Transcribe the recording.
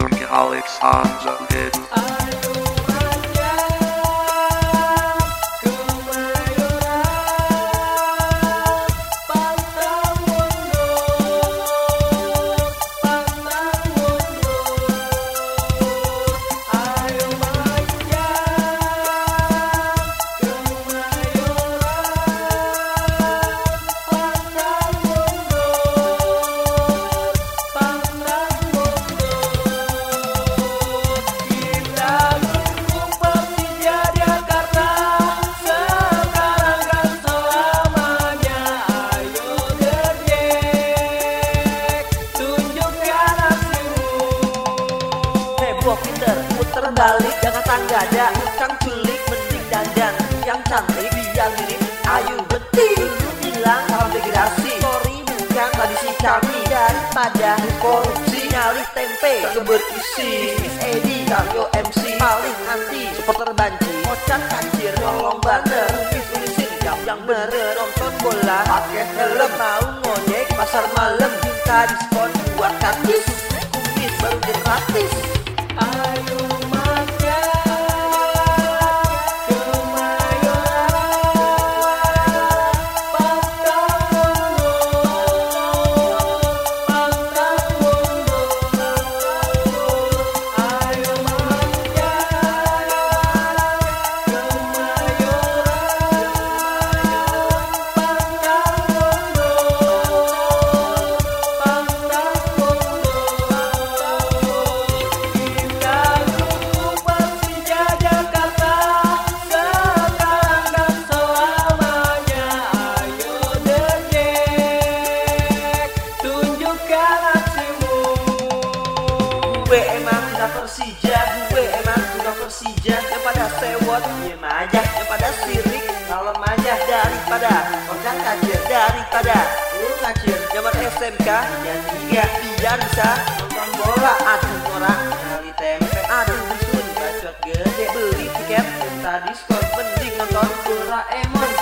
Urgaholics on the hit. Balik jangan tanggada Kang culik mending dandan Yang cantik biar mirip. Ayu beting Bilang salam degradasi Sorry bukan tradisi kami. Daripada korupsi Nyari tempe Kagak berisi Bisnis Edi Karyo MC Paling anti Supporter banci. Kocak kacir Tolong banter. Kumis yang bener Nonton bola Pakai helm. Mau ngojek Pasar malam Minta diskon Buat kartis Kumis baru gratis. Ayo Gue emang sudah Persija Gue emang sudah Persija. Daripada sewot Diem aja. Daripada sirik Kalau aja. Daripada Kocan kacir Daripada Lu kacir Zaman SMK Ya tiga Biar bisa. Nonton bola Aduh norak Kali tempe. Aduh dusun Bacot gede Beli tiket. Minta diskon Mending nonton Doraemon